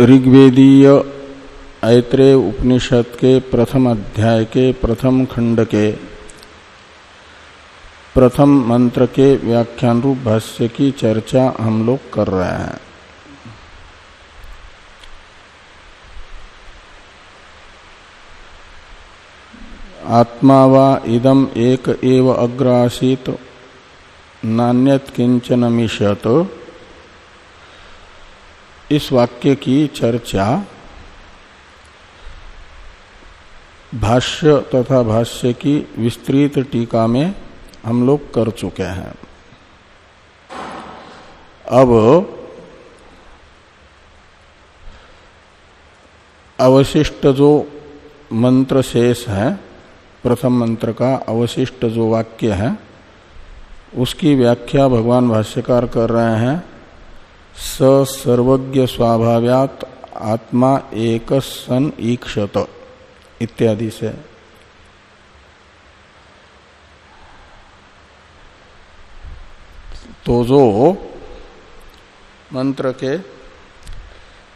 ऋग्वेदीय ऐत्रेय उपनिषद के प्रथम अध्याय के प्रथम खंड के प्रथम मंत्र के व्याख्यान रूप भाष्य की चर्चा हम लोग कर रहे हैं। आत्मा वा इदम एक एव अग्रासित, नान्यत किंचन मिशत इस वाक्य की चर्चा भाष्य तथा भाष्य की विस्तृत टीका में हम लोग कर चुके हैं। अब अवशिष्ट जो मंत्र शेष है, प्रथम मंत्र का अवशिष्ट जो वाक्य है, उसकी व्याख्या भगवान भाष्यकार कर रहे हैं। स सर्वज्ञ स्वाभाव्यात आत्मा एक सन ईक्षत इत्यादि से। तो जो मंत्र के,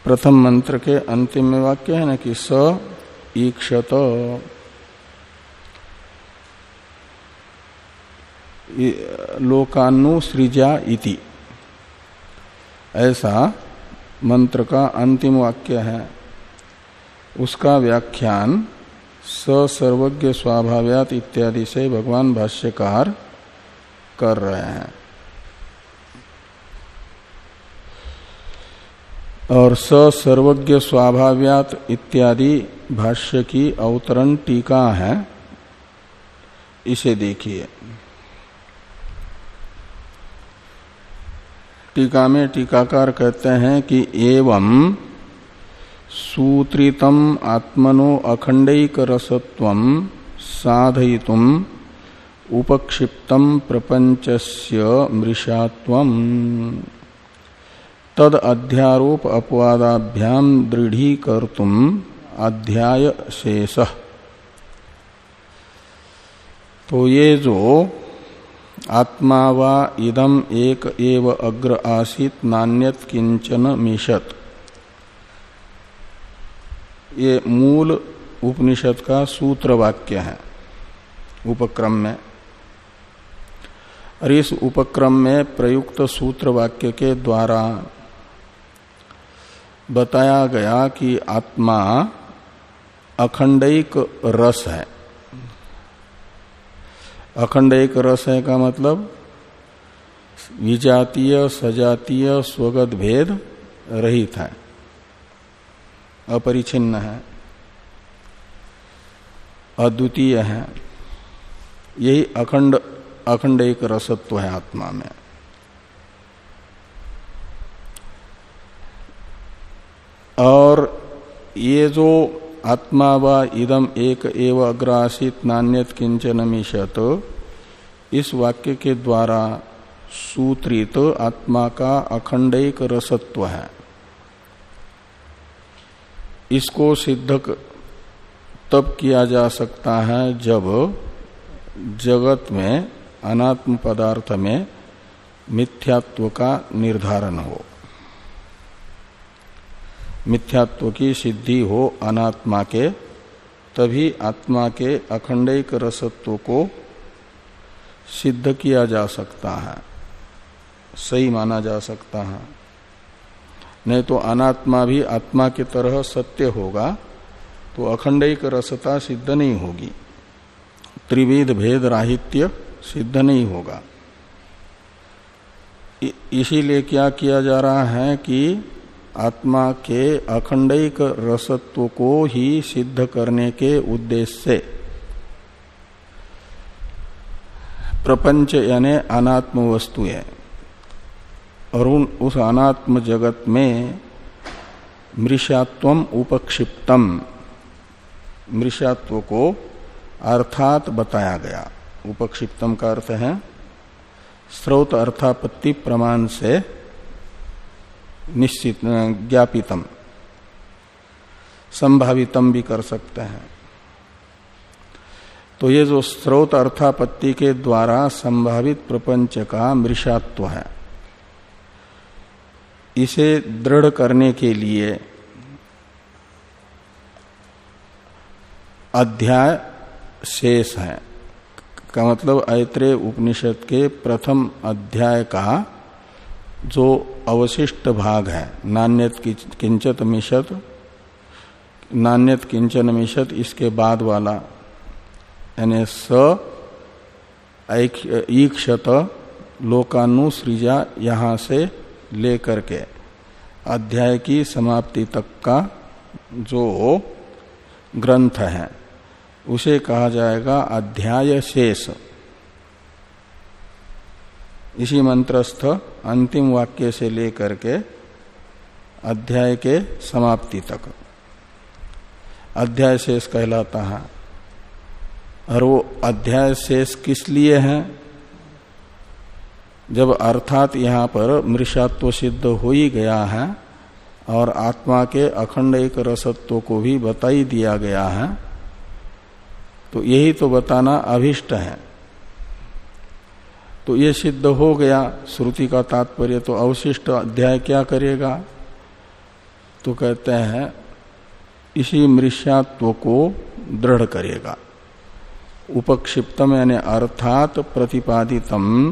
प्रथम मंत्र के अंतिम में वाक्य है ना कि स ईक्षत। लोकानुसृजा इति। ऐसा मंत्र का अंतिम वाक्य है। उसका व्याख्यान सर्वज्ञ स्वाभाव्यात इत्यादि से भगवान भाष्यकार कर रहे हैं। और सर्वज्ञ स्वाभाव्यात इत्यादि भाष्य की अवतरण टीका है। इसे देखिए। टीका में टीकाकार कहते हैं कि एवं सूत्रितम आत्मनो अखंडिक रसत्व साधयितुम उपक्षिप्तम प्रपंचस्य मृषात्व तद अध्यारोप अपवादाभ्याम दृढ़ीकर्तुम अध्याय शेष। तो ये जो आत्मा वा इदम एक एव अग्र आसित, नान्यत किंचन मिशत ये मूल उपनिषद का सूत्र वाक्य है, उपक्रम में। और इस उपक्रम में प्रयुक्त सूत्र वाक्य के द्वारा बताया गया कि आत्मा अखंडिक रस है। अखंड एक रस है का मतलब? विजातीय, सजातीय, स्वगत भेद रहित है। अपरिचिन्न है। अद्वितीय है। यही अखंड अखंड एक रसत्व है आत्मा में। और ये जो आत्मा व इदम एक एव अग्रासित नान्यत किंचन मिशत इस वाक्य के द्वारा सूत्रित तो आत्मा का अखंडिक रसत्व है। इसको सिद्ध तब किया जा सकता है जब जगत में अनात्म पदार्थ में मिथ्यात्व का निर्धारण हो। मिथ्यात्व की सिद्धि हो अनात्मा के, तभी आत्मा के अखंडिक रसत्व को सिद्ध किया जा सकता है। सही माना जा सकता है। नहीं तो अनात्मा भी आत्मा की तरह सत्य होगा तो अखंडिक रसता सिद्ध नहीं होगी। त्रिविध भेद राहित्य सिद्ध नहीं होगा। इसीलिए क्या किया जा रहा है कि आत्मा के अखंडिक रसत्व को ही सिद्ध करने के उद्देश्य से। प्रपंच यानी अनात्म वस्तु है। और उन, उस अनात्म जगत में मृषात्व उपक्षिप्तम। मृषात्व को अर्थात बताया गया। उपक्षिप्तम का अर्थ है, स्रोत अर्थापत्ति प्रमाण से निश्चित ज्ञापितम। संभावितम भी कर सकते हैं। तो ये जो स्रोत अर्थापत्ति के द्वारा संभावित प्रपंच का मृषात्व है। इसे दृढ़ करने के लिए अध्याय शेष है। का मतलब ऐत्रेय उपनिषद के प्रथम अध्याय का जो अवशिष्ट भाग है, नान्यत किंचत मिशत नान्यत किंचन मिशत इसके बाद वाला, यानी स ईक्षत, लोकानुसृजा यहाँ से लेकर के, अध्याय की समाप्ति तक का जो ग्रंथ है, उसे कहा जाएगा अध्याय शेष। इसी मंत्रस्थ अंतिम वाक्य से लेकर के अध्याय के समाप्ति तक। अध्याय शेष कहलाता है। और वो अध्याय शेष किस लिए है? जब अर्थात यहाँ पर मृषात्व सिद्ध हो ही गया है और आत्मा के अखंड एक रसत्व को भी बताई दिया गया है तो यही तो बताना अभिष्ट है। तो ये सिद्ध हो गया। श्रुति का तात्पर्य तो अवशिष्ट अध्याय क्या करेगा? तो कहते हैं, इसी मृष्यात्व को दृढ़ करेगा। उपक्षिप्तम यानी अर्थात प्रतिपादितम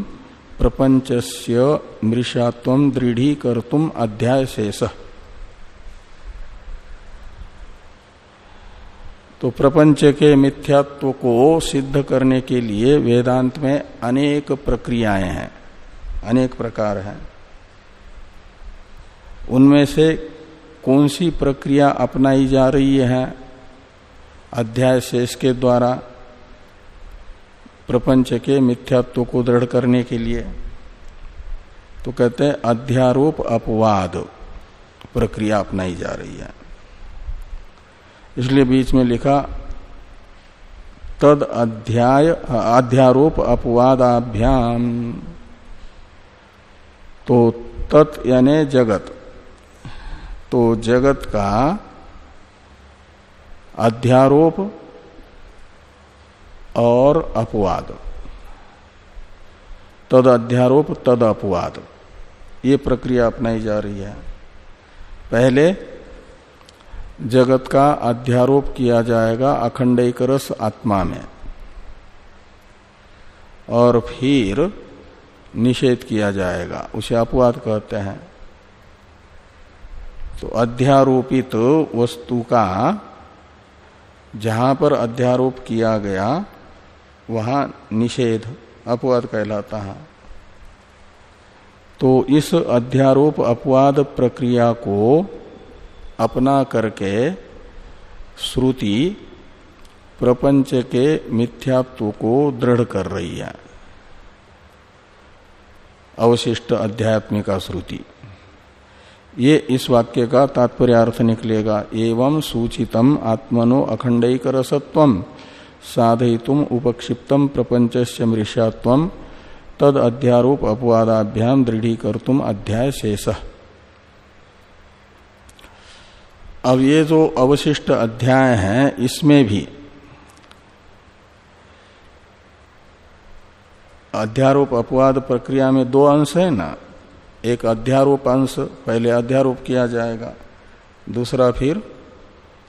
प्रपंचस्य मृषात्व दृढ़ीकर्तुम अध्याय शेष तो प्रपंच के मिथ्यात्व को सिद्ध करने के लिए वेदांत में अनेक प्रक्रियाएँ हैं, अनेक प्रकार हैं। उनमें से कौन सी प्रक्रिया अपनाई जा रही है? अध्याय शेष के द्वारा प्रपंच के मिथ्यात्व को दृढ़ करने के लिए। तो कहते हैं, अध्यारोप अपवाद प्रक्रिया अपनाई जा रही है। इसलिए बीच में लिखा, तद अध्याय अध्यारोप अपवादाभ्याम। तो तत् यानी जगत। तो जगत का अध्यारोप और अपवाद। तद अध्यारोप, तद अपवाद। ये प्रक्रिया अपनाई जा रही है। पहले जगत का अध्यारोप किया जाएगा अखंड आत्मा में। और फिर निषेध किया जाएगा। उसे अपवाद कहते हैं। तो अध्यारोपित तो वस्तु का जहाँ पर अध्यारोप किया गया, वहाँ निषेध, अपवाद कहलाता है। तो इस अध्यारोप अपवाद प्रक्रिया को अपना करके श्रुति प्रपंच के मिथ्यात्व को दृढ़ कर रही है। अवशिष्ट अध्यात्मिका श्रुति। ये इस वाक्य का तात्पर्य अर्थ निकलेगा। एवं सूचितम आत्मनो अखंडिक रसत्व साधयितुम उपक्षिप्तम प्रपंच मृषात्व तद अध्यारोप अपवादाभ्याम दृढ़ीकर्तुम अध्याय शेष। अब ये जो अवशिष्ट अध्याय है, इसमें भी अध्यारोप अपवाद प्रक्रिया में दो अंश है ना। एक अध्यारोप अंश, पहले अध्यारोप किया जाएगा, दूसरा फिर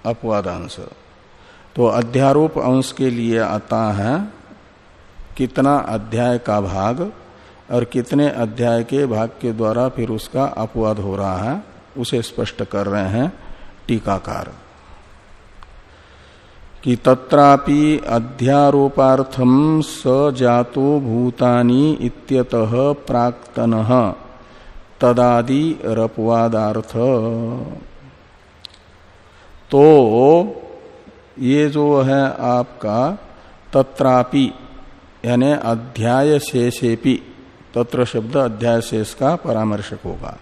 अपवाद अंश। तो अध्यारोप अंश के लिए आता है, कितना अध्याय का भाग और कितने अध्याय के भाग के द्वारा फिर उसका अपवाद हो रहा है, उसे स्पष्ट कर रहे हैं। टीकाकार। कि तत्रापि अध्यारोपार्थम स जातो भूतानि इत्यतः प्राक्तन, तदादि रपवादार्थ। तो ये जो है आपका, तत्रापि, यानी अध्याय शेषेपि तत्र शब्द अध्याय शेष का परामर्शक होगा।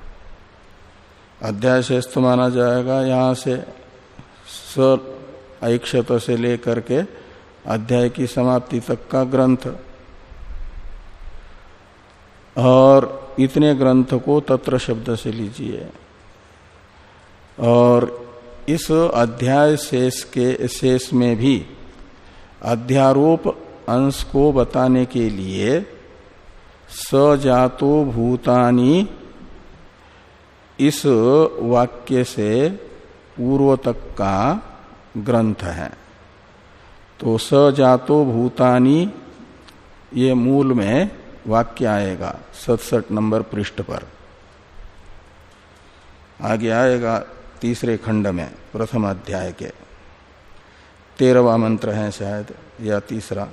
अध्याय शेष माना जाएगा। यहाँ से स ऐक्षत से लेकर के अध्याय की समाप्ति तक का ग्रंथ। और इतने ग्रंथ को तत्र शब्द से लीजिए। और इस अध्याय शेष के, शेष में भी अध्यारोप अंश को बताने के लिए सजातो भूतानी इस वाक्य से पूर्व तक का ग्रंथ है। तो स जातो भूतानी, ये मूल में वाक्य आएगा सतसठ नंबर पृष्ठ पर। आगे आएगा तीसरे खंड में, प्रथम अध्याय के। तेरहवा मंत्र है शायद, या तीसरा।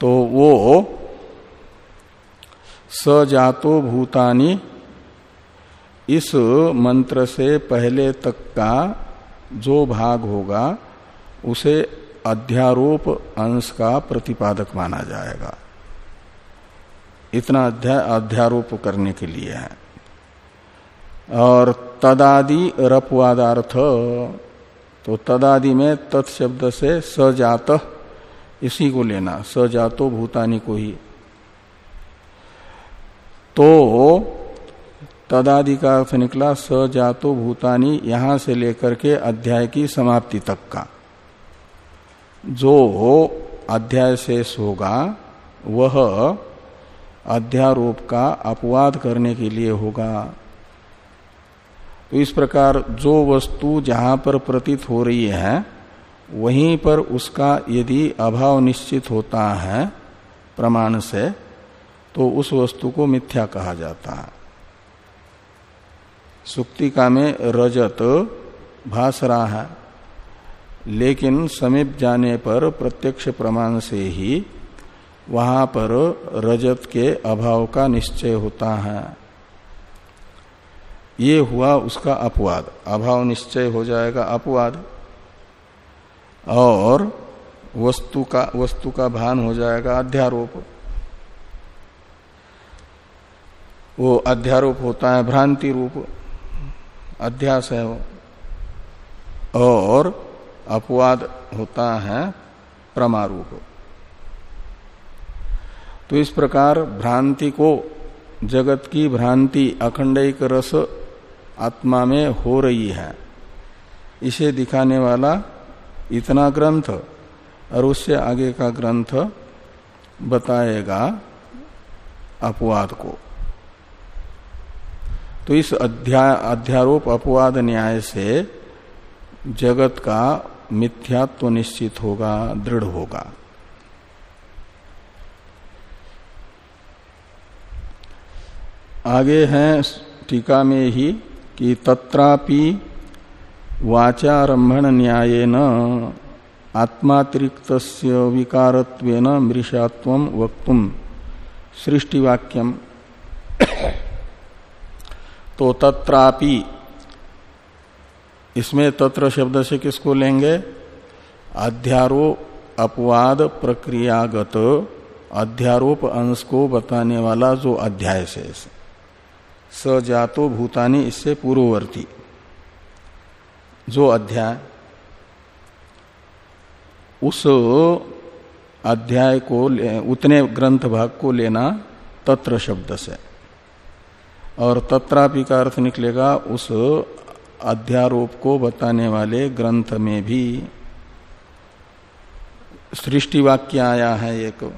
तो वो सजातो भूतानी इस मंत्र से पहले तक का जो भाग होगा, उसे अध्यारोप अंश का प्रतिपादक माना जाएगा। इतना अध्याय अध्यारोप करने के लिए है। और तदादि रपवादार्थ तो तदादि में तत्शब्द से सजात, इसी को लेना, सजातो भूतानी को ही। तो तदादि का अर्थ निकला सजातो भूतानी, यहाँ से लेकर के अध्याय की समाप्ति तक का। जो अध्याय शेष होगा, वह अध्यारोप का अपवाद करने के लिए होगा। तो इस प्रकार जो वस्तु जहाँ पर प्रतीत हो रही है, वहीं पर उसका यदि अभाव निश्चित होता है प्रमाण से तो उस वस्तु को मिथ्या कहा जाता है। सुक्तिका में रजत भास रहा है। लेकिन समीप जाने पर प्रत्यक्ष प्रमाण से ही वहाँ पर रजत के अभाव का निश्चय होता है। ये हुआ उसका अपवाद। अभाव निश्चय हो जाएगा अपवाद। और वस्तु का वस्तु का भान हो जाएगा अध्यारोप। वो अध्यारोप होता है, भ्रांति रूप। अध्यास है वो। और अपवाद होता है प्रमारूप। तो इस प्रकार भ्रांति को, जगत की भ्रांति अखंड रस आत्मा में हो रही है। इसे दिखाने वाला इतना ग्रंथ और उससे आगे का ग्रंथ बताएगा अपवाद को। तो इस अध्याय अध्यारोप अपवाद न्याय से जगत का मिथ्यात्व तो निश्चित होगा, दृढ़ होगा। आगे हैं टीका में ही कि तत्रापि वाचारंभण न्यायन आत्मातिरिक्त विकारत्वेन मृषात्व वक्तुम सृष्टिवाक्यम तो तत्रापि। इसमें तत्र शब्द से किसको लेंगे? अध्यारो अपवाद प्रक्रियागत। अध्यारोप अंश को बताने वाला जो अध्याय से सजातो भूतानी इससे पूर्ववर्ती। जो अध्याय। उस अध्याय को उतने ग्रंथ भाग को लेना तत्र शब्द से। और तत्रापि का अर्थ निकलेगा उस अध्यारोप को बताने वाले ग्रंथ में भी। सृष्टि वाक्य आया है एक।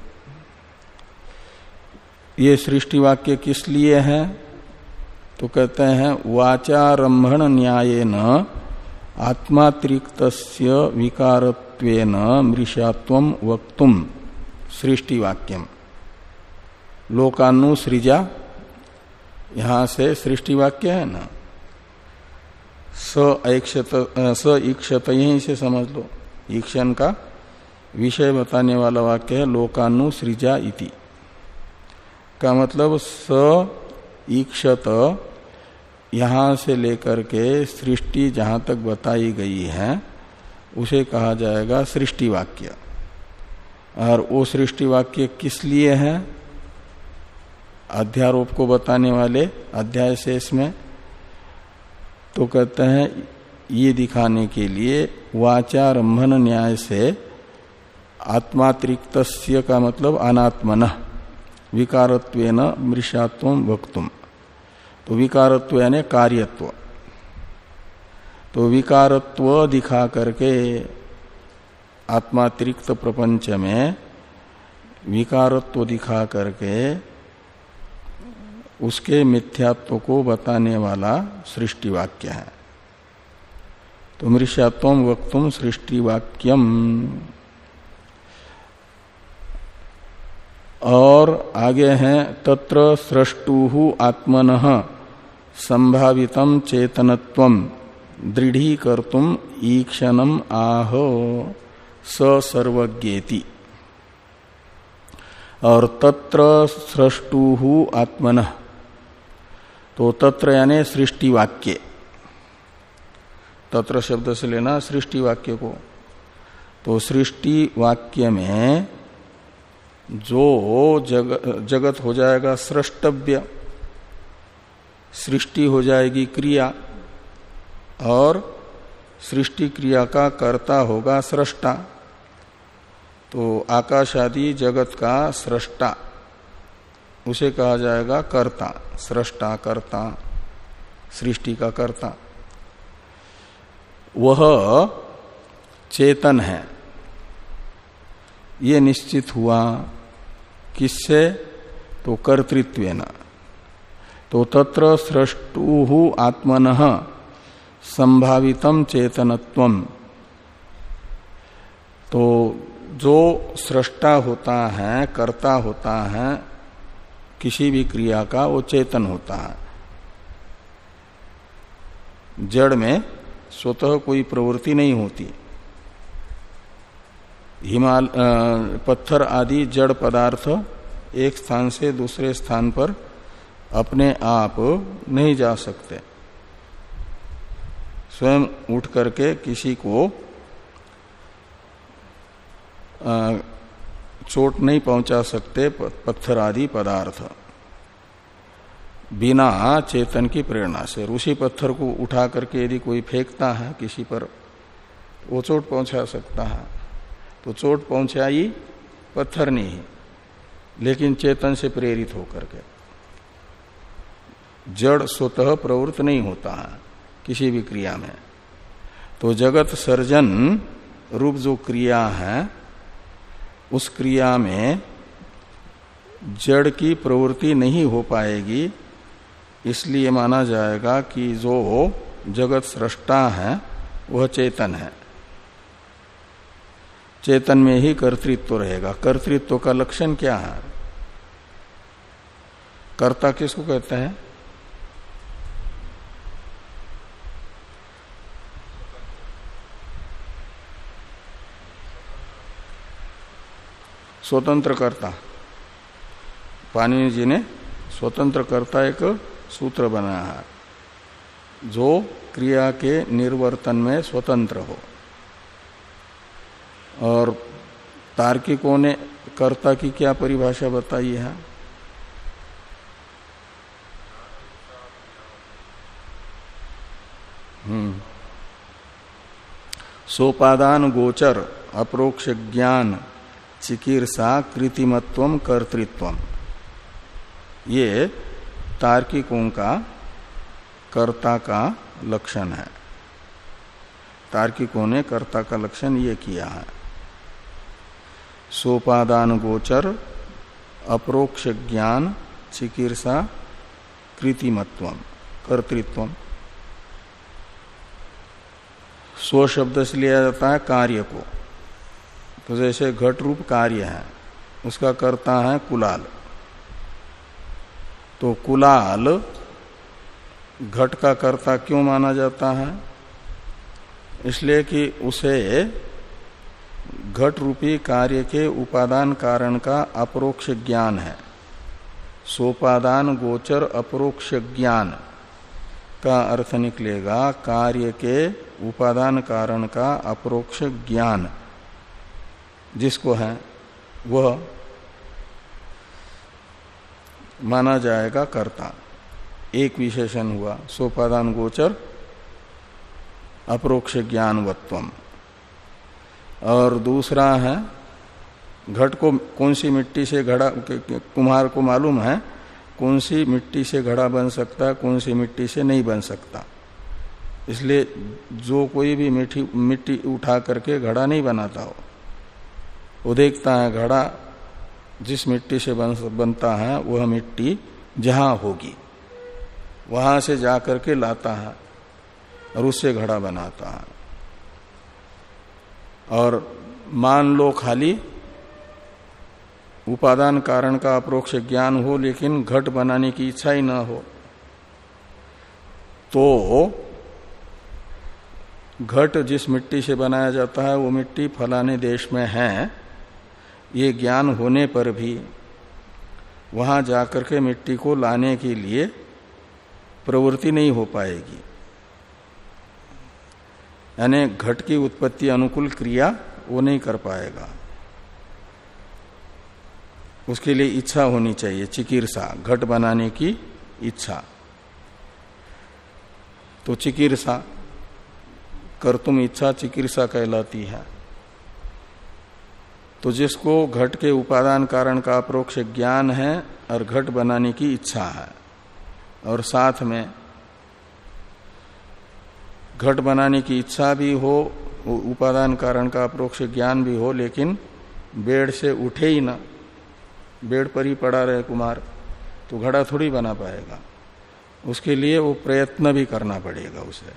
ये सृष्टि वाक्य किस लिए है? तो कहते हैं, वाचारंभण न्याय न आत्मातिरिक्त विकारत्वेन मृषात्व वक्तुम सृष्टि वाक्यम। लोकानुसृजा यहाँ से सृष्टि वाक्य है ना? स स ईक्षत यहीं से समझ लो। ईक्षण का विषय बताने वाला वाक्य है लोकानुसृजा इति। का मतलब स ईक्षत यहाँ से लेकर के सृष्टि जहाँ तक बताई गई है, उसे कहा जाएगा सृष्टि वाक्य। और वो सृष्टि वाक्य किस लिए है? अध्यारोप को बताने वाले अध्याय शेष में तो कहते हैं, ये दिखाने के लिए वाचारंभन न्याय से आत्मातिरिक्त का मतलब अनात्मन विकारत्व मृषात्व वक्तुम। तो विकारत्व यानी कार्यत्व। तो विकारत्व दिखा करके आत्मातिरिक्त प्रपंच में विकारत्व दिखा करके उसके मिथ्यात्व को बताने वाला सृष्टि वाक्य है। तो मृष्यात्म वक्तुम सृष्टि वाक्यम और आगे हैं, तत्र सृष्टु आत्मन, संभावितम चेतनत्व दृढ़ीकर्तुम ईक्षणम आह सर्वज्ञेति। और तत्र सृष्टु आत्मन। तो तत्र यानी सृष्टि वाक्य तत्र शब्द से लेना सृष्टि वाक्य को। तो सृष्टि वाक्य में जो जग, जगत हो जाएगा सृष्टव्य सृष्टि हो जाएगी क्रिया और सृष्टि क्रिया का कर्ता होगा सृष्टा। तो आकाश आदि जगत का सृष्टा। उसे कहा जाएगा कर्ता, सृष्टा कर्ता, सृष्टि का कर्ता। वह चेतन है। ये निश्चित हुआ किससे? तो कर्तृत्व न तो तत्र सृष्टु आत्मन संभावितम चेतनत्व तो जो सृष्टा होता है, कर्ता होता है किसी भी क्रिया का वो चेतन होता है। जड़ में स्वतः कोई प्रवृत्ति नहीं होती। हिमाल पत्थर आदि जड़ पदार्थ एक स्थान से दूसरे स्थान पर अपने आप नहीं जा सकते। स्वयं उठ करके किसी को चोट नहीं पहुँचा सकते पत्थर आदि पदार्थ। बिना चेतन की प्रेरणा से। ऋषि पत्थर को उठा करके यदि कोई फेंकता है किसी पर, वो चोट पहुँचा सकता है। तो चोट पहुंचाई पत्थर नहीं लेकिन चेतन से प्रेरित होकर के। जड़ स्वतः प्रवृत्त नहीं होता है किसी भी क्रिया में। तो जगत सर्जन रूप जो क्रिया है उस क्रिया में जड़ की प्रवृत्ति नहीं हो पाएगी, इसलिए माना जाएगा कि जो जगत सृष्टा है, वह चेतन है। चेतन में ही कर्तृत्व रहेगा। कर्तृत्व का लक्षण क्या है? कर्ता किसको कहते हैं? स्वतंत्र कर्ता पानी जी ने स्वतंत्र कर्ता एक सूत्र बनाया है। जो क्रिया के निर्वर्तन में स्वतंत्र हो। और तार्किकों ने कर्ता की क्या परिभाषा बताई है? हम्म। सोपादान गोचर, अप्रोक्ष ज्ञान चिकीर्षा कृतिमत्व कर्तृत्व ये तार्किकों का, कर्ता का लक्षण है। तार्किकों ने कर्ता का लक्षण ये किया है। सोपादान गोचर अप्रोक्ष ज्ञान चिकित्सा कृतिमत्व कर्तृत्व स्व शब्द से लिया जाता है कार्य को। तो जैसे घट रूप कार्य है, उसका करता है कुलाल। तो कुलाल घट का कर्ता क्यों माना जाता है? इसलिए कि उसे घट रूपी कार्य के उपादान कारण का अपरोक्ष ज्ञान है। सोपादान गोचर अप्रोक्ष ज्ञान का अर्थ निकलेगा कार्य के उपादान कारण का अपरोक्ष ज्ञान। जिसको है, वह माना जाएगा कर्ता। एक विशेषण हुआ, सोपादान गोचर अप्रोक्ष ज्ञानवत्वम। और दूसरा है, घट को, कौन सी मिट्टी से घड़ा कुम्हार को मालूम है? कौन सी मिट्टी से घड़ा बन सकता है कौन सी मिट्टी से नहीं बन सकता। इसलिए जो कोई भी मिट्टी मिट्टी उठा करके घड़ा नहीं बनाता हो। वो देखता है घड़ा जिस मिट्टी से बन, बनता है वह मिट्टी जहाँ होगी। वहाँ से जाकर के लाता है और उससे घड़ा बनाता है। और मान लो खाली उपादान कारण का अप्रोक्ष ज्ञान हो लेकिन घट बनाने की इच्छा ही ना हो तो घट जिस मिट्टी से बनाया जाता है वो मिट्टी फलाने देश में है। ये ज्ञान होने पर भी वहाँ जाकर के मिट्टी को लाने के लिए प्रवृत्ति नहीं हो पाएगी। यानी घट की उत्पत्ति अनुकूल क्रिया वो नहीं कर पाएगा। उसके लिए इच्छा होनी चाहिए, चिकित्सा, घट बनाने की इच्छा। तो चिकित्सा, कर तुम इच्छा, चिकित्सा कहलाती है। तो जिसको घट के उपादान कारण का अप्रोक्ष ज्ञान है और घट बनाने की इच्छा है। और साथ में घट बनाने की इच्छा भी हो उपादान कारण का अप्रोक्ष ज्ञान भी हो, लेकिन बेड से उठे ही ना। बेड पर ही पड़ा रहे कुमार तो घड़ा थोड़ी बना पाएगा। उसके लिए वो प्रयत्न भी करना पड़ेगा उसे।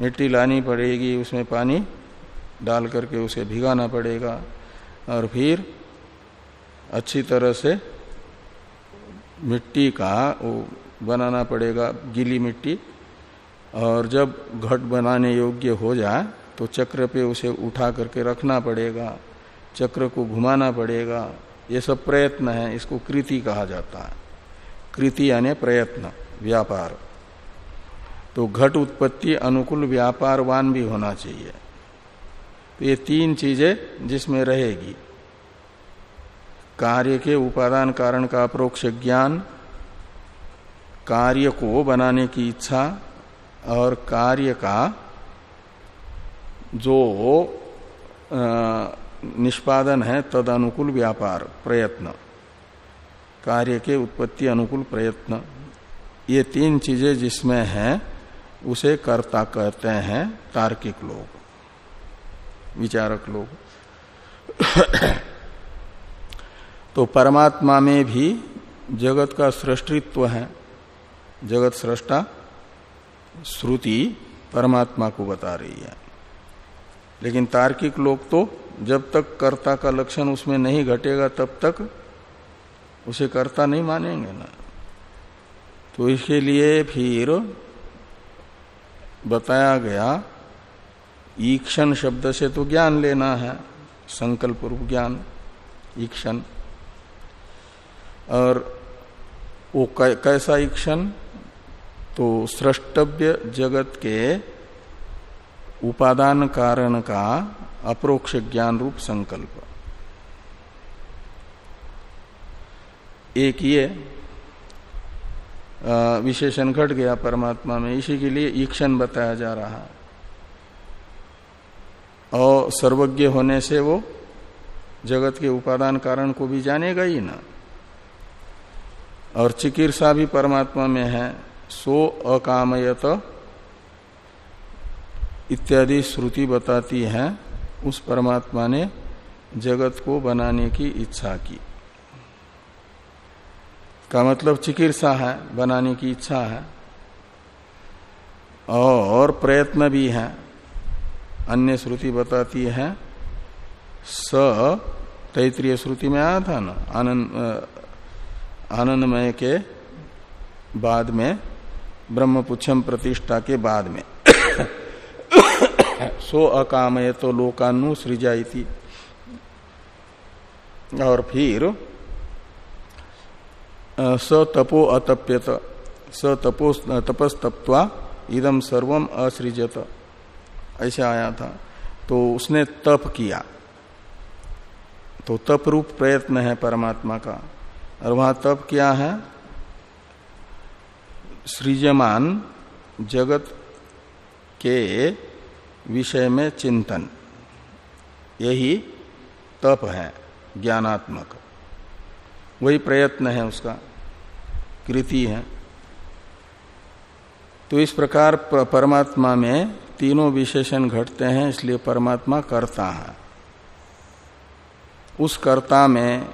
मिट्टी लानी पड़ेगी, उसमें पानी डाल करके उसे भिगाना पड़ेगा। और फिर अच्छी तरह से मिट्टी का वो बनाना पड़ेगा, गीली मिट्टी। और जब घट बनाने योग्य हो जाए तो चक्र पे उसे उठा करके रखना पड़ेगा, चक्र को घुमाना पड़ेगा। ये सब प्रयत्न है, इसको कृति कहा जाता है। कृति यानी प्रयत्न, व्यापार। तो घट उत्पत्ति अनुकूल व्यापारवान भी होना चाहिए। तो ये तीन चीज़ें जिसमें रहेगी। कार्य के उपादान कारण का अप्रोक्ष ज्ञान, कार्य को बनाने की इच्छा और कार्य का जो निष्पादन है तद अनुकूल व्यापार, प्रयत्न। कार्य के उत्पत्ति अनुकूल प्रयत्न। ये तीन चीज़ें जिसमें हैं, उसे कर्ता कहते हैं तार्किक लोग। विचारक लोग। तो परमात्मा में भी जगत का सृष्टित्व है। जगत सृष्टा श्रुति परमात्मा को बता रही है। लेकिन तार्किक लोग तो जब तक कर्ता का लक्षण उसमें नहीं घटेगा, तब तक उसे कर्ता नहीं मानेंगे ना। तो इसके लिए फिर बताया गया ईक्षण शब्द से तो ज्ञान लेना है संकल्प रूप ज्ञान, ईक्षण। और वो कैसा ईक्षण? तो सृष्टव्य जगत के उपादान कारण का अप्रोक्ष ज्ञान रूप संकल्प। एक ये विशेषण घट गया परमात्मा में, इसी के लिए ईक्षण बताया जा रहा है। और सर्वज्ञ होने से वो जगत के उपादान कारण को भी जानेगा ही ना। और चिकित्सा भी परमात्मा में है, सो अकामयत इत्यादि श्रुति बताती है, उस परमात्मा ने जगत को बनाने की इच्छा की। का मतलब चिकित्सा है, बनाने की इच्छा है। और प्रयत्न भी है। अन्य श्रुति बताती है, स तैतृय श्रुति में आया था ना, आनंद आनंदमय के बाद में, ब्रह्मपुच्छम प्रतिष्ठा के बाद में। सो अकामय तो लोकानु सृजाई और फिर स तपो अतप्यत, स तपो तपस्तप्वा इदम सर्वम असृजत। ऐसे आया था। तो उसने तप किया। तो तप रूप प्रयत्न है परमात्मा का। और वहाँ तप क्या है? सृजमान जगत के विषय में चिंतन। यही तप है, ज्ञानात्मक। वही प्रयत्न है उसका। कृति है। तो इस प्रकार परमात्मा में तीनों विशेषण घटते हैं, इसलिए परमात्मा करता है। उस कर्ता में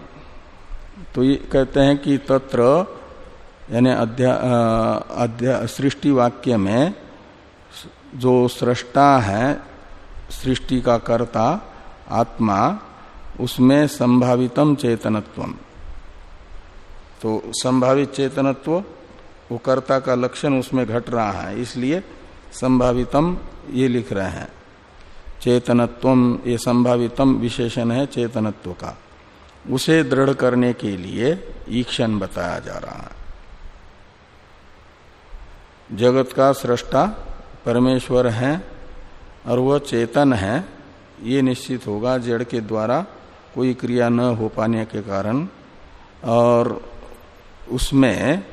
तो ये कहते हैं कि तत्र, यानी अध्या सृष्टि वाक्य में, जो सृष्टा है, सृष्टि का कर्ता, आत्मा, उसमें संभावितम चेतनत्वम। तो संभावित चेतनत्व, वो कर्ता का लक्षण उसमें घट रहा है, इसलिए संभावितम ये लिख रहे हैं। चेतनत्वम ये संभावितम विशेषण है चेतनत्व का। उसे दृढ़ करने के लिए ईक्षण बताया जा रहा है। जगत का सृष्टा परमेश्वर है और वह चेतन है, ये निश्चित होगा जड़ के द्वारा कोई क्रिया न हो पाने के कारण और उसमें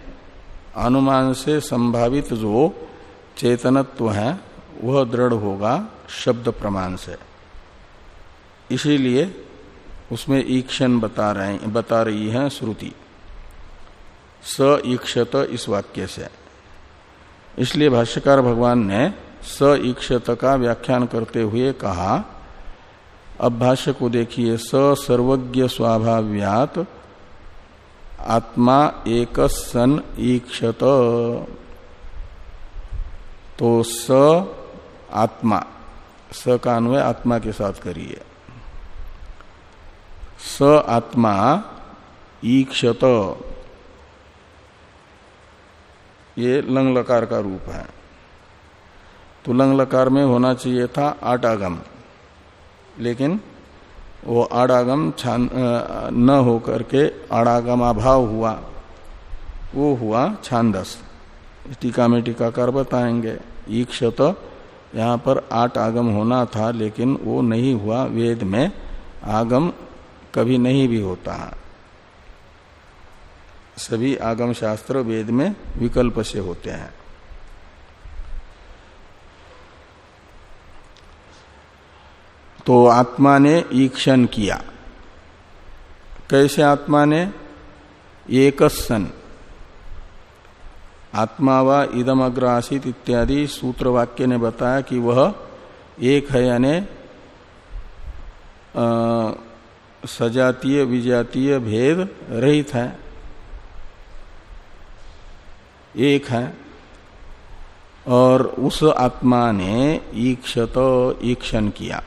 अनुमान से संभावित जो चेतनत्व है, वह दृढ़ होगा शब्द प्रमाण से। इसीलिए उसमें ईक्षण बता रहे, बता रही है श्रुति। स ईक्षत इस वाक्य से। इसलिए भाष्यकार भगवान ने स ईक्षत का व्याख्यान करते हुए कहा, अब भाष्य को देखिए, स सर्वज्ञ स्वाभाव्यात आत्मा एक सन ईक्षत। तो स आत्मा, स का अन्वय आत्मा के साथ करिए। स आत्मा, ईक्षत। ये लंग लकार का रूप है। तो लंग लकार में होना चाहिए था आठ आगम। लेकिन वो आड़ागम छान न हो करके आड़ागम अभाव हुआ। वो हुआ छांदस। टीका में टीकाकार बताएँगे। ईक्षत, यहाँ पर आठ आगम होना था, लेकिन वो नहीं हुआ वेद में। आगम कभी नहीं भी होता। है सभी आगम शास्त्र वेद में विकल्प से होते हैं। तो आत्मा ने ईक्षण किया। कैसे आत्मा ने? एक सन आत्मा व इदम अग्र आसित इत्यादि सूत्र वाक्य ने बताया कि वह एक है, यानी सजातीय, विजातीय भेद रहित है। एक है। और उस आत्मा ने ईक्षत, ईक्षण किया।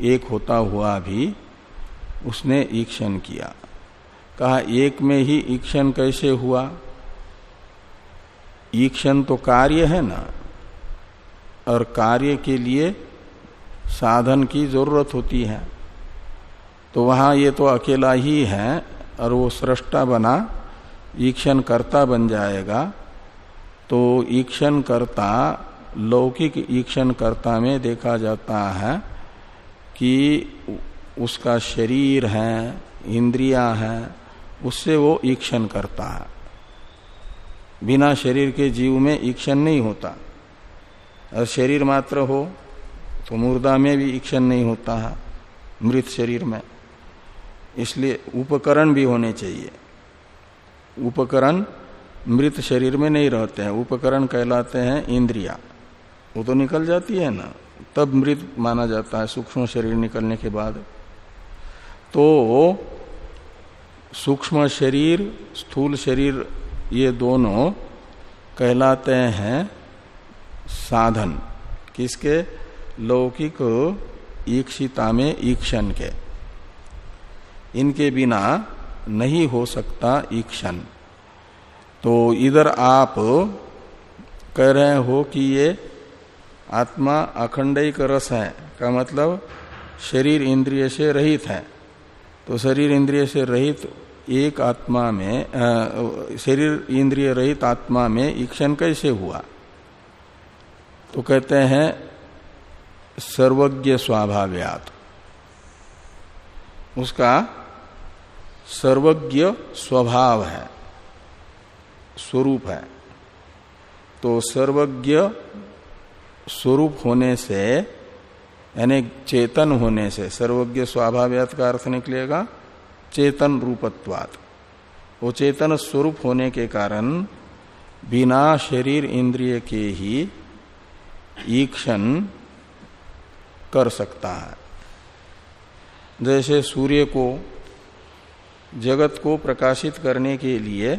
एक होता हुआ भी उसने ईक्षण किया। कहा, एक में ही ईक्षण कैसे हुआ? ईक्षण तो कार्य है ना। और कार्य के लिए साधन की ज़रूरत होती है। तो वहाँ ये तो अकेला ही है, और वो सृष्टा बना ईक्षण कर्ता बन जाएगा। तो ईक्षण कर्ता, लौकिक ईक्षण कर्ता में देखा जाता है कि उसका शरीर है, इंद्रिया है, उससे वो ईक्षण करता है। बिना शरीर के जीव में ईक्षण नहीं होता। और शरीर मात्र हो तो मुर्दा में भी ईक्षण नहीं होता है, मृत शरीर में। इसलिए उपकरण भी होने चाहिए। उपकरण मृत शरीर में नहीं रहते हैं। उपकरण कहलाते हैं इंद्रिया। वो तो निकल जाती है ना। तब मृत माना जाता है, सूक्ष्म शरीर निकलने के बाद। तो सूक्ष्म शरीर, स्थूल शरीर ये दोनों कहलाते हैं साधन। किसके? लौकिक ईक्षिता में ईक्षण के। इनके बिना नहीं हो सकता ईक्षण। तो इधर आप कह रहे हो कि ये आत्मा अखंडिक रस है, का मतलब शरीर इंद्रिय से रहित है। तो शरीर इंद्रिय से रहित एक आत्मा में शरीर इंद्रिय रहित आत्मा में ईक्षण कैसे हुआ? तो कहते हैं, सर्वज्ञ स्वाभाव्यात। उसका सर्वज्ञ स्वभाव है, स्वरूप है। तो सर्वज्ञ स्वरूप होने से, यानी चेतन होने से, सर्वज्ञ स्वाभाव्यात का अर्थ निकलेगा चेतन रूपत्वात। वो चेतन स्वरूप होने के कारण बिना शरीर इंद्रिय के ही ईक्षण कर सकता है। जैसे सूर्य को, जगत को प्रकाशित करने के लिए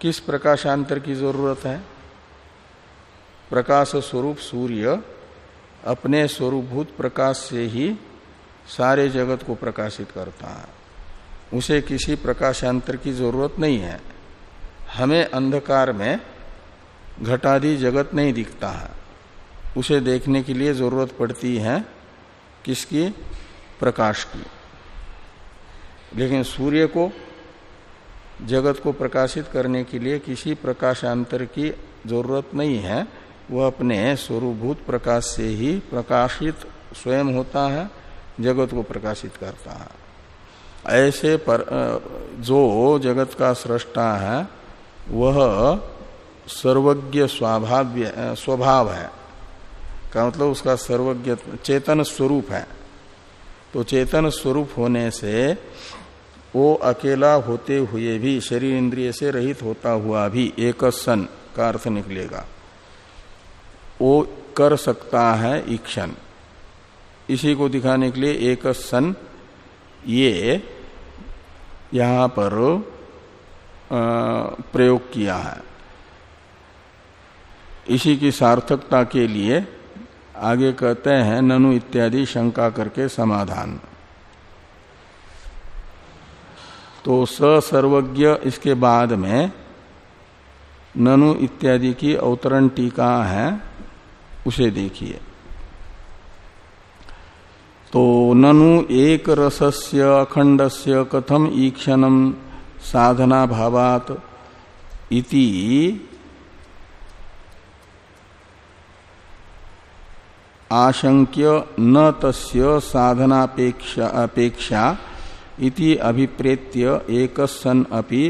किस प्रकाशांतर की ज़रूरत है? प्रकाश स्वरूप सूर्य अपने स्वरूपभूत प्रकाश से ही सारे जगत को प्रकाशित करता है। उसे किसी प्रकाशांतर की ज़रूरत नहीं है। हमें अंधकार में घटादि जगत नहीं दिखता है। उसे देखने के लिए ज़रूरत पड़ती है किसकी? प्रकाश की। लेकिन सूर्य को, जगत को प्रकाशित करने के लिए किसी प्रकाशांतर की ज़रूरत नहीं है। वह अपने स्वरूभूत प्रकाश से ही प्रकाशित स्वयं होता है। जगत को प्रकाशित करता है। ऐसे पर जो जगत का सृष्टा है, वह सर्वज्ञ स्वाभाव्य स्वभाव है। का मतलब उसका सर्वज्ञ, चेतन स्वरूप है। तो चेतन स्वरूप होने से वो अकेला होते हुए भी, शरीर इंद्रिय से रहित होता हुआ भी एक सन का अर्थ निकलेगा। वो कर सकता है ईक्षण। इसी को दिखाने के लिए एक सन ये यहाँ पर प्रयोग किया है। इसी की सार्थकता के लिए आगे कहते हैं, ननु इत्यादि शंका करके समाधान। तो स सर्वज्ञ, इसके बाद में ननु इत्यादि की अवतरण टीका है, उसे देखिए। तो ननु एक रसस्य अखंडस्य कथम ईक्षणम साधना भावात इति आशंक्य न तस्य साधनापेक्षा अपेक्षा इति अभिप्रेत्य एक सन अपि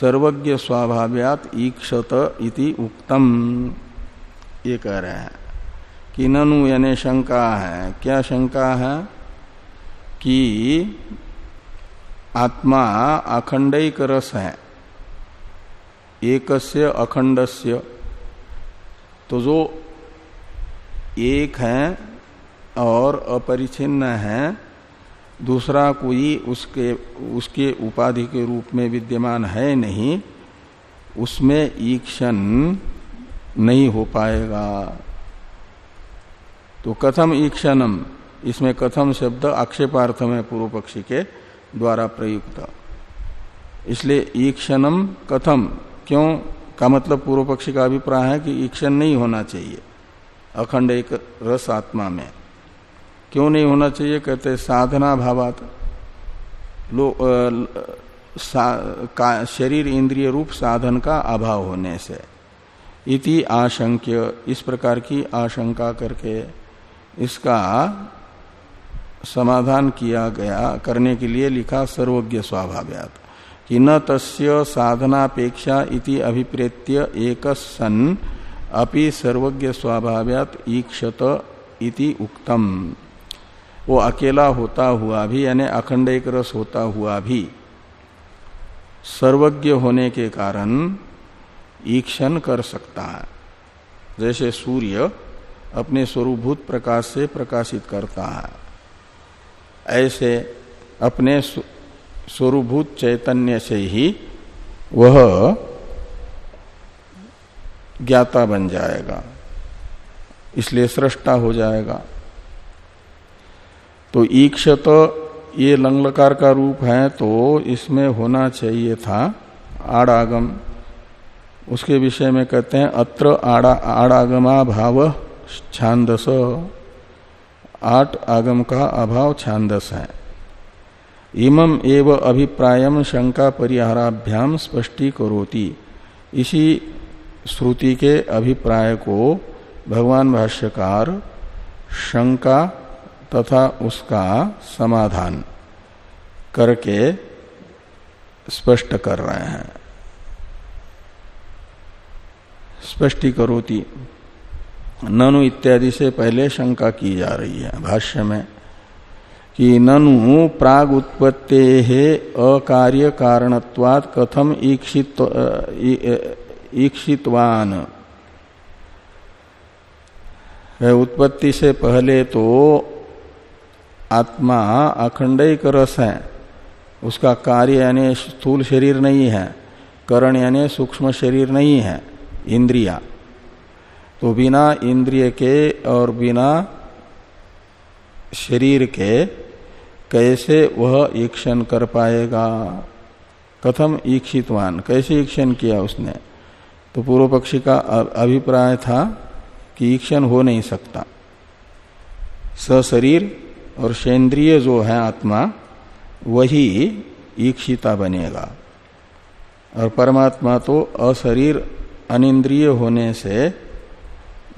सर्वज्ञ स्वाभाव्यात ईक्षत इति उक्तम। ये कह रहे हैं। कि ननु यानी शंका है। क्या शंका है? कि आत्मा अखंडिक रस है। एकस्य अखंडस्य। तो जो एक है और अपरिचिन्न है, दूसरा कोई उसके उसके उपाधि के रूप में विद्यमान है नहीं, उसमें ईक्षण नहीं हो पाएगा। तो कथम ईक्षणम इसमें कथम शब्द आक्षेपार्थ में पूर्व पक्षी के द्वारा प्रयुक्त। इसलिए ईक्षणम कथम क्यों? का मतलब पूर्व पक्षी का अभिप्राय है कि ईक्षण नहीं होना चाहिए। अखंड एक रस आत्मा में। क्यों नहीं होना चाहिए? कहते साधना भावात। लो सा, का, शरीर इंद्रिय रूप साधन का अभाव होने से। इति आशंक्य इस प्रकार की आशंका करके इसका समाधान किया गया, करने के लिए लिखा सर्वज्ञ स्वाभाव्यात, कि न तस्य साधनापेक्षा इति अभिप्रेत्य एक सन अपि सर्वज्ञ स्वाभाव्यात ईक्षत इति उक्तम। वो अकेला होता हुआ भी, यानी अखंड एक रस होता हुआ भी, सर्वज्ञ होने के कारण ईक्षण कर सकता है। जैसे सूर्य अपने स्वरूभूत प्रकाश से प्रकाशित करता है। ऐसे अपने स्वरूभूत चैतन्य से ही वह ज्ञाता बन जाएगा, इसलिए सृष्टा हो जाएगा। तो ईक्षत ये लंगलकार का रूप है तो इसमें होना चाहिए था आड़ागम। उसके विषय में कहते हैं, अत्र आड़ा आड़ागमा भाव छांदस, आठ आगम का अभाव छांदस है। इमम एव अभिप्रायम शंका परिहाराभ्याम स्पष्टी करोती इसी श्रुति के अभिप्राय को भगवान भाष्यकार शंका तथा उसका समाधान करके स्पष्ट कर रहे हैं। स्पष्टी करोती ननु इत्यादि से पहले शंका की जा रही है भाष्य में कि ननु प्राग उत्पत्ते अकार्य कारणत्वात् कथम ईक्षित उत्पत्ति से पहले तो आत्मा अखंडिक रस है, उसका कार्य यानी स्थूल शरीर नहीं है, करण यानी सूक्ष्म शरीर नहीं है, इंद्रिया। तो बिना इंद्रिय के और बिना शरीर के कैसे वह ईक्षण कर पाएगा? कथम ईक्षितवान। कैसे ईक्षण किया उसने? तो पूर्व पक्षी का अभिप्राय था कि ईक्षण हो नहीं सकता। सशरीर और सेंद्रिय जो है आत्मा, वही ईक्षिता बनेगा। और परमात्मा तो अशरीर अनिंद्रिय होने से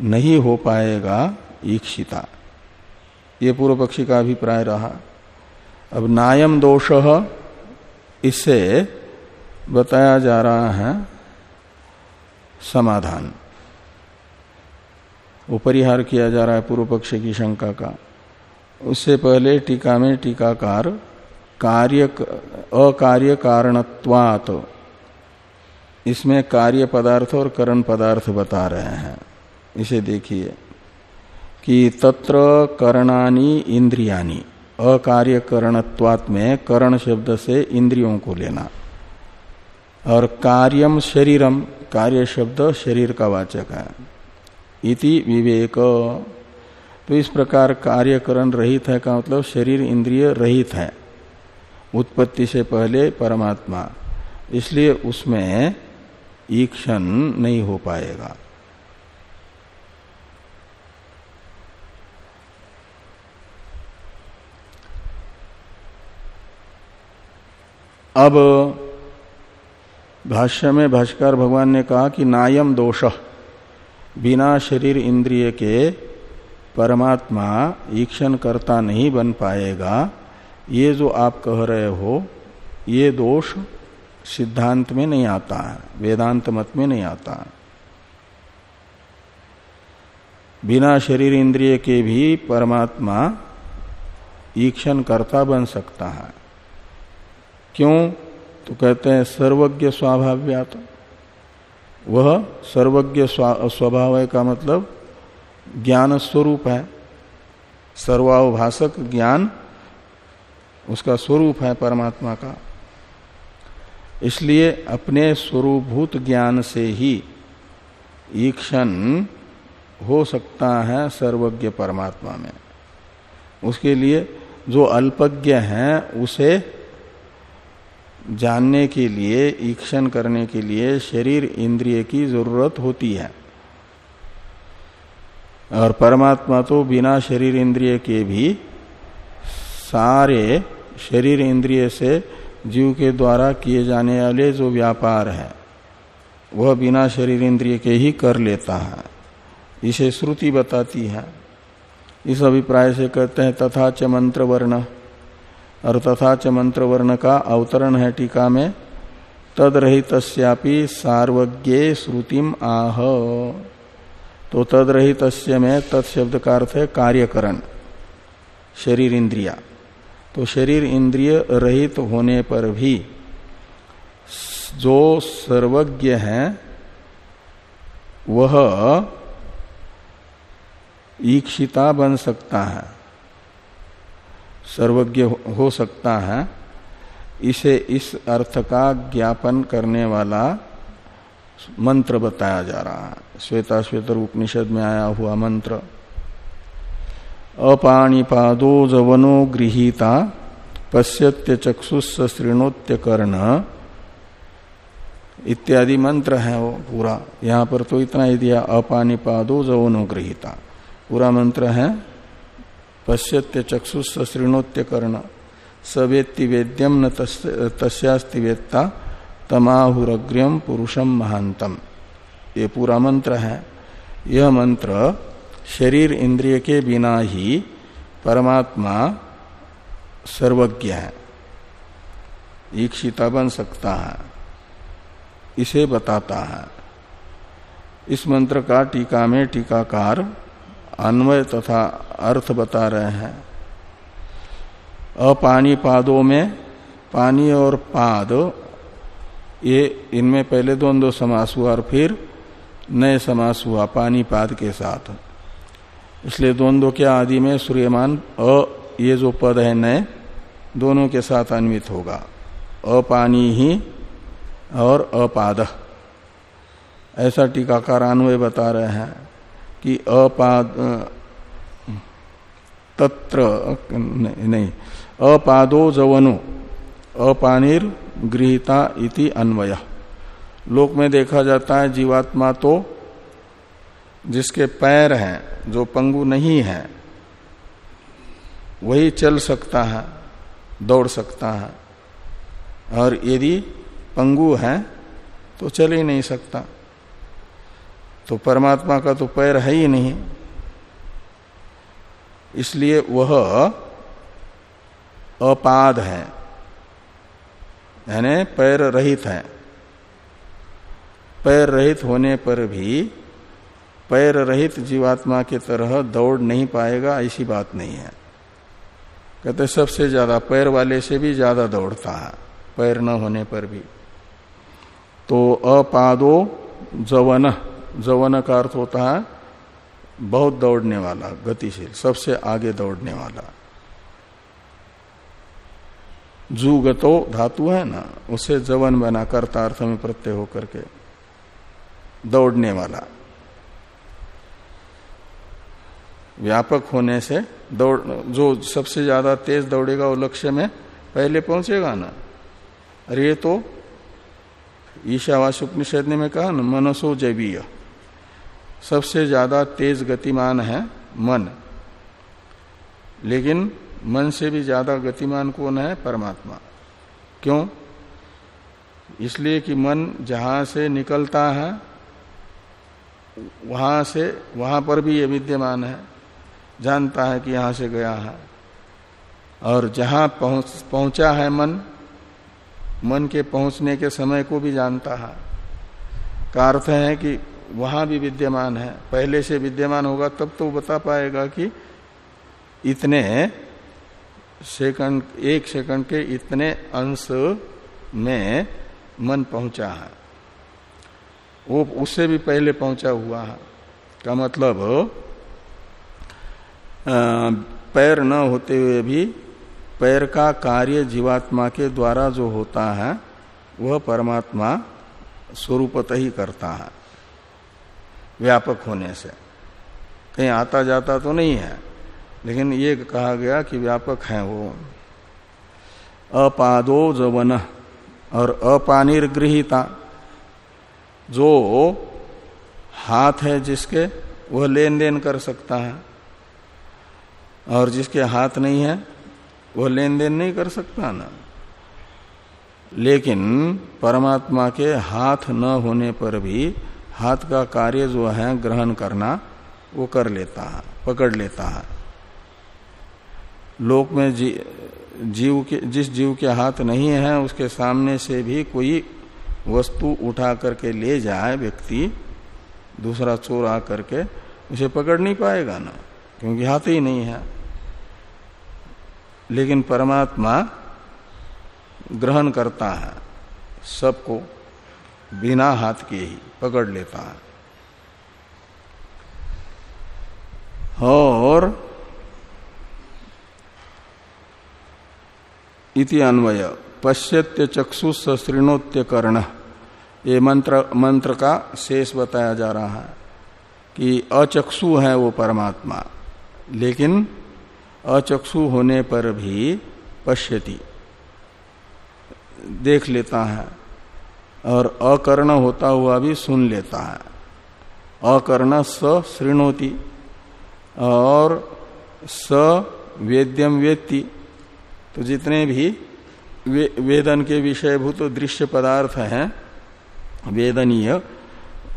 नहीं हो पाएगा ईक्षिता। ये पूर्व पक्षी का अभिप्राय रहा। अब नायम दोष इससे बताया जा रहा है समाधान। वो परिहार किया जा रहा है पूर्व पक्ष की शंका का। उससे पहले टीका में टीकाकार कार्य अकार्य कारणत्वात इसमें कार्य पदार्थ और करण पदार्थ बता रहे हैं। इसे देखिए कि तत्र करणानी इंद्रियानी अकार्य करणत्वात में करण शब्द से इंद्रियों को लेना। और कार्यम शरीरम कार्य शब्द शरीर का वाचक है। इति विवेक। तो इस प्रकार कार्यकरण रहित है का मतलब शरीर इंद्रिय रहित है। उत्पत्ति से पहले परमात्मा। इसलिए उसमें ईक्षण नहीं हो पाएगा। अब भाष्य में भाष्कर भगवान ने कहा कि नायम दोष, बिना शरीर इंद्रिय के परमात्मा ईक्षण करता नहीं बन पाएगा। ये जो आप कह रहे हो, ये दोष सिद्धांत में नहीं आता है, वेदांत मत में नहीं आता है। बिना शरीर इंद्रिय के भी परमात्मा ईक्षण करता बन सकता है। क्यों? तो कहते हैं, सर्वज्ञ स्वाभाव्यात। वह सर्वज्ञ स्वभाव का मतलब ज्ञान स्वरूप है। सर्वाभाषक ज्ञान उसका स्वरूप है परमात्मा का। इसलिए अपने स्वरूपभूत ज्ञान से ही ईक्षण हो सकता है सर्वज्ञ परमात्मा में। उसके लिए जो अल्पज्ञ है, उसे जानने के लिए, ईक्षण करने के लिए शरीर इंद्रिय की ज़रूरत होती है। और परमात्मा तो बिना शरीर इंद्रिय के भी सारे शरीर इंद्रिय से जीव के द्वारा किए जाने वाले जो व्यापार है, वह बिना शरीर इंद्रिय के ही कर लेता है। इसे श्रुति बताती है। इस अभिप्राय से कहते हैं, तथा च मंत्र वर्ण। और तथा च मंत्र वर्ण का अवतरण है टीका में तद सार्वज्ञ श्रुतिम आह। तो तद रहित में तत्शब्द का अर्थ है कार्यकरण, शरीर इंद्रिया। तो शरीर इंद्रिय रहित होने पर भी जो सर्वज्ञ है, वह ईक्षिता बन सकता है। सर्वज्ञ हो सकता है, इसे इस अर्थ का ज्ञापन करने वाला मंत्र बताया जा रहा है। श्वेता श्वेतर उपनिषद में आया हुआ मंत्र। अपाणिपादो जवनो गृहीता, पश्यत्य चक्षुष श्रृणोत्य कर्ण इत्यादि मंत्र है वो पूरा। यहाँ पर तो इतना ही दिया अपानिपादो जवनो गृहीता। पूरा मंत्र है। पश्यत्य चक्षुष कर्ण सवेत्ति वेद्यम न तस्यास्ति वेत्ता तमाहुरग्र्यम पुरुषम महांतम ये पूरा मंत्र है। यह मंत्र शरीर इंद्रिय के बिना ही परमात्मा सर्वज्ञ है। ईक्षिता बन सकता है। इसे बताता है। इस मंत्र का टीका में टीकाकार अन्वय तथा अर्थ बता रहे हैं। अपानी पादों में पानी और पाद, ये इनमें पहले द्वंद्व समास हुआ और फिर नए समास हुआ पानी पाद के साथ। इसलिए द्वंद्व के आदि में सूर्यमान अ, ये जो पद है नए, दोनों के साथ अन्वित होगा। अपानी ही और अपाद। ऐसा टीकाकार अन्वय बता रहे हैं। कि अपाद तत्र नहीं, अपादो जवनो, अपानिर गृहिता इति अन्वय। लोक में देखा जाता है जीवात्मा तो जिसके पैर हैं, जो पंगु नहीं है, वही चल सकता है, दौड़ सकता है। और यदि पंगु है तो चल ही नहीं सकता। तो परमात्मा का तो पैर है ही नहीं। इसलिए वह अपाद है। यानी पैर रहित है। पैर रहित होने पर भी पैर रहित जीवात्मा की तरह दौड़ नहीं पाएगा, ऐसी बात नहीं है। कहते सबसे ज़्यादा पैर वाले से भी ज़्यादा दौड़ता है, पैर न होने पर भी। तो अपादो जवन जवन का अर्थ होता है, बहुत दौड़ने वाला, गतिशील, सबसे आगे दौड़ने वाला। जुगतो धातु है ना, उसे जवन बना करता अर्थ में प्रत्यय होकर के दौड़ने वाला। व्यापक होने से दौड़, जो सबसे ज़्यादा तेज दौड़ेगा वो लक्ष्य में पहले पहुंचेगा ना। अरे ये तो ईशावास उपनिषद ने में कहा ना, मनसो जैवीय। सबसे ज़्यादा तेज गतिमान है मन। लेकिन मन से भी ज़्यादा गतिमान कौन है? परमात्मा। क्यों? इसलिए कि मन जहाँ से निकलता है, वहाँ से, वहाँ पर भी ये विद्यमान है। जानता है कि यहाँ से गया है। और जहाँ पहुँच, पहुँचा है मन मन के पहुँचने के समय को भी जानता है। का अर्थ है कि वहाँ भी विद्यमान है। पहले से विद्यमान होगा, तब तो बता पाएगा कि इतने सेकंड, एक सेकंड के इतने अंश में मन पहुँचा है। वो उससे भी पहले पहुँचा हुआ है। का मतलब पैर न होते हुए भी पैर का कार्य जीवात्मा के द्वारा जो होता है, वह परमात्मा स्वरूपत ही करता है। व्यापक होने से। कहीं आता जाता तो नहीं है, लेकिन ये कहा गया कि व्यापक है वो। अपादो जवन और अपानिर्गृहिता। जो हाथ है जिसके, वह लेन देन कर सकता है। और जिसके हाथ नहीं है, वह लेन देन नहीं कर सकता ना। लेकिन परमात्मा के हाथ न होने पर भी हाथ का कार्य जो है ग्रहण करना वो कर लेता है पकड़ लेता है। लोक में जी, जीव के जिस जीव के हाथ नहीं है उसके सामने से भी कोई वस्तु उठा करके ले जाए व्यक्ति दूसरा चोर आ करके उसे पकड़ नहीं पाएगा ना क्योंकि हाथ ही नहीं है। लेकिन परमात्मा ग्रहण करता है सबको बिना हाथ के ही। पकड़ लेता। है और इति अन्वय, पश्यत्य चक्षु सृणोत्य कर्ण ये मंत्र मंत्र का शेष बताया जा रहा है कि अचक्षु है वो परमात्मा, लेकिन अचक्षु होने पर भी पश्यति। देख लेता है। और अकर्ण होता हुआ भी सुन लेता है। अकर्ण स श्रृणोति और स वेद्यम वेत्ति। तो जितने भी वे, वेदन के विषयभूत दृश्य पदार्थ हैं वेदनीय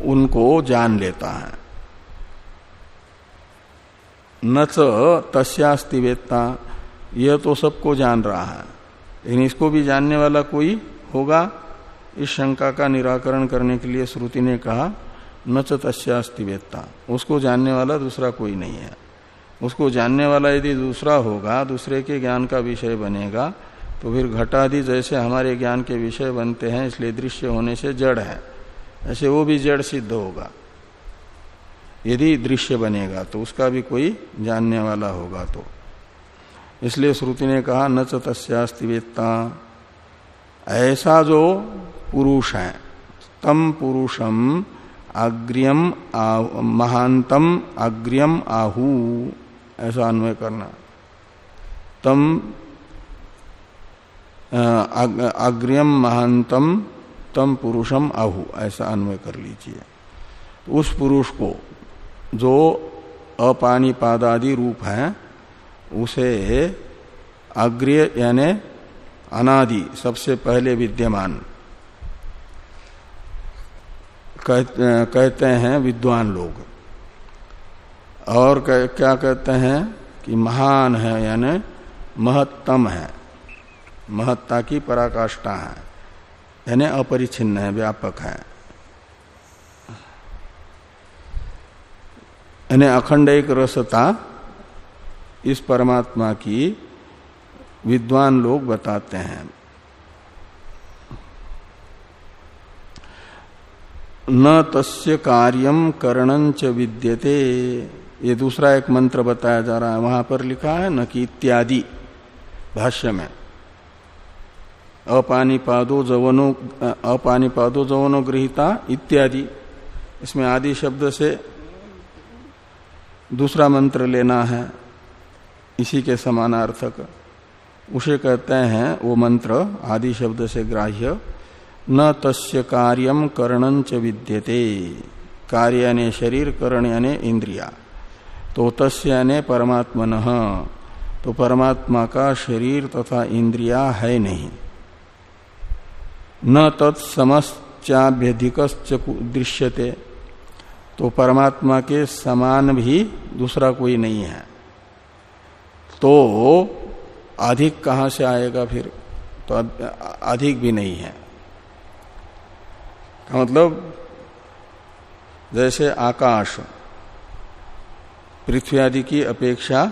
उनको जान लेता है। न तस्यास्ति वेत्ता यह तो सबको जान रहा है। लेकिन इसको भी जानने वाला कोई होगा? इस शंका का निराकरण करने के लिए श्रुति ने कहा, न तस्यास्ति वेत्ता। उसको जानने वाला दूसरा कोई नहीं है। उसको जानने वाला यदि दूसरा होगा, दूसरे के ज्ञान का विषय बनेगा तो फिर घटादि जैसे हमारे ज्ञान के विषय बनते हैं, इसलिए दृश्य होने से जड़ है। ऐसे वो भी जड़ सिद्ध होगा। यदि दृश्य बनेगा तो उसका भी कोई जानने वाला होगा तो। इसलिए श्रुति ने कहा, न तस्यास्तिवेत्ता ऐसा जो पुरुष है। तम पुरुषम अग्रियम महांतम अग्रियम आहु। ऐसा अन्वय करना। तम अग्रियम महांतम तम पुरुषम आहु। ऐसा अन्वय कर लीजिए। उस पुरुष को जो अपानिपादादि रूप है, उसे अग्रिय यानी अनादि सबसे पहले विद्यमान। कहते हैं विद्वान लोग। और क्या कहते हैं कि महान है, यानी महत्तम है। महत्ता की पराकाष्ठा है। यानी अपरिछिन्न है, व्यापक है। यानी अखंड एक रसता इस परमात्मा की विद्वान लोग बताते हैं। न तस्य कार्यम करणं च विद्यते। ये दूसरा एक मंत्र बताया जा रहा है, वहाँ पर लिखा है, न कि इत्यादि भाष्य में अपानिपादो जवनो अपानिपादो जवनो गृहिता, इत्यादि। इसमें आदि शब्द से दूसरा मंत्र लेना है, इसी के समानार्थक। उसे कहते हैं, वो मंत्र आदि शब्द से ग्राह्य। न तस्य कार्यम करणं च विद्यते। कार्य यानी शरीर, करण यानी इंद्रिया। तो तस्य यानी परमात्मन। तो परमात्मा का शरीर तथा इंद्रिया है नहीं। न तत्समश्चाभ्यधिक दृश्यते। तो परमात्मा के समान भी दूसरा कोई नहीं है। तो अधिक कहाँ से आएगा फिर? तो अधिक भी नहीं है। मतलब जैसे आकाश, पृथ्वी आदि की अपेक्षा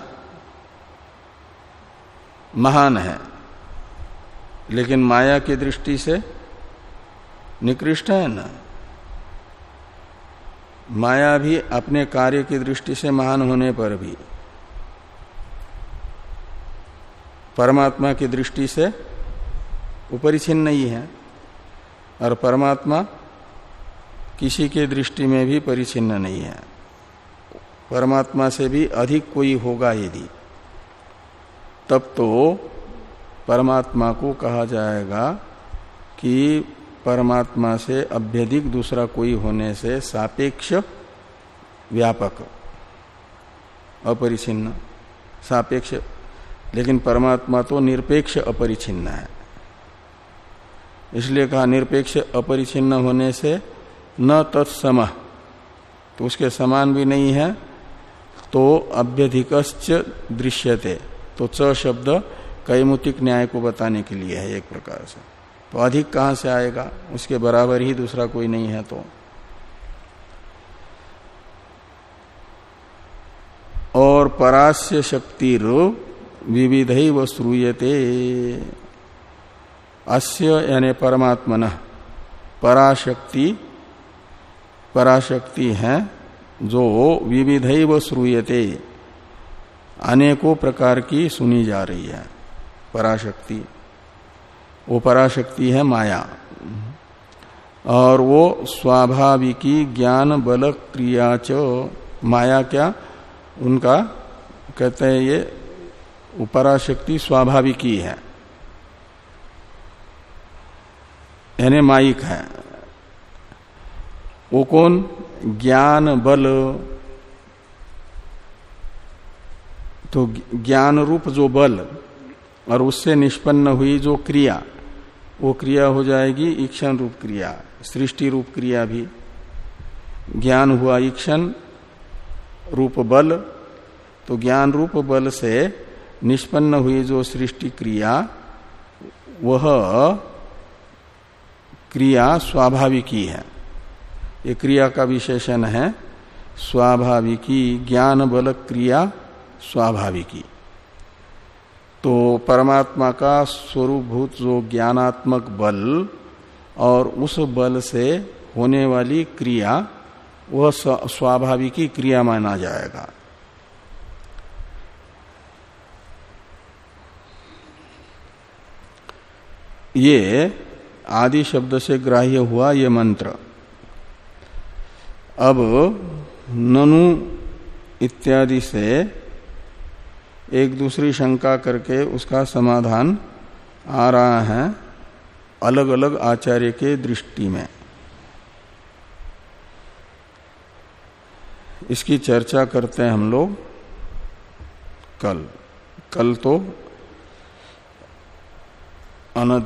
महान है, लेकिन माया की दृष्टि से निकृष्ट है ना। माया भी अपने कार्य की दृष्टि से महान होने पर भी, परमात्मा की दृष्टि से उपरिछिन्न नहीं है, और परमात्मा किसी के दृष्टि में भी परिचिन्न नहीं है। परमात्मा से भी अधिक कोई होगा यदि, तब तो परमात्मा को कहा जाएगा कि परमात्मा से अभ्यधिक दूसरा कोई होने से सापेक्ष व्यापक, अपरिचिन्न, सापेक्ष। लेकिन परमात्मा तो निरपेक्ष अपरिचिन्न है। इसलिए कहा निरपेक्ष अपरिचिन्न होने से न तत्सम। तो उसके समान भी नहीं है। तो अभ्यधिक दृश्यते। तो च शब्द कैमुतिक न्याय को बताने के लिए है एक प्रकार से। तो अधिक कहाँ से आएगा? उसके बराबर ही दूसरा कोई नहीं है तो। और परास्य शक्ति विविध व श्रूयते। अस्य यानी परमात्मन। पराशक्ति पराशक्ति है, जो विविध श्रूयते। अनेकों प्रकार की सुनी जा रही है, पराशक्ति। वो पराशक्ति है माया। और वो स्वाभाविकी ज्ञान बल क्रिया च। माया क्या? उनका कहते हैं ये उपराशक्ति स्वाभाविकी है। यानी माइक है। वो कौन? ज्ञान बल। तो ज्ञान रूप जो बल और उससे निष्पन्न हुई जो क्रिया, वो क्रिया हो जाएगी ईक्षण रूप क्रिया, सृष्टि रूप क्रिया भी। ज्ञान हुआ ईक्षण रूप बल तो ज्ञान रूप बल से निष्पन्न हुई जो सृष्टि क्रिया, वह क्रिया स्वाभाविकी है। ये क्रिया का विशेषण है। स्वाभाविकी ज्ञान बल क्रिया स्वाभाविकी। तो परमात्मा का स्वरूपभूत जो ज्ञानात्मक बल और उस बल से होने वाली क्रिया, वह स्वाभाविकी क्रिया माना जाएगा। ये आदि शब्द से ग्राह्य हुआ ये मंत्र। अब ननु इत्यादि से एक दूसरी शंका करके उसका समाधान आ रहा है अलग अलग आचार्य के दृष्टि में। इसकी चर्चा करते हैं हम लोग कल। कल तो अनद